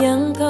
阳光。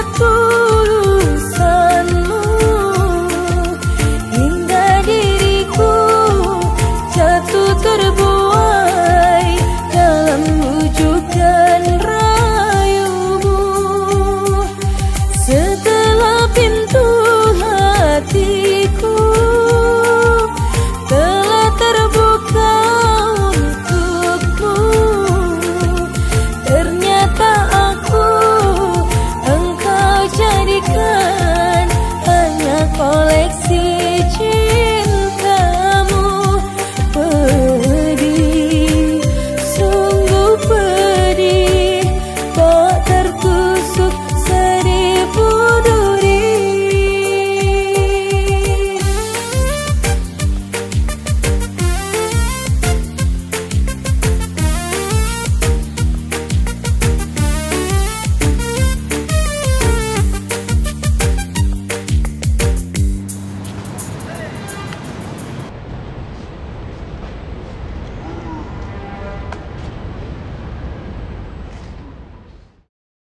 Terima kasih.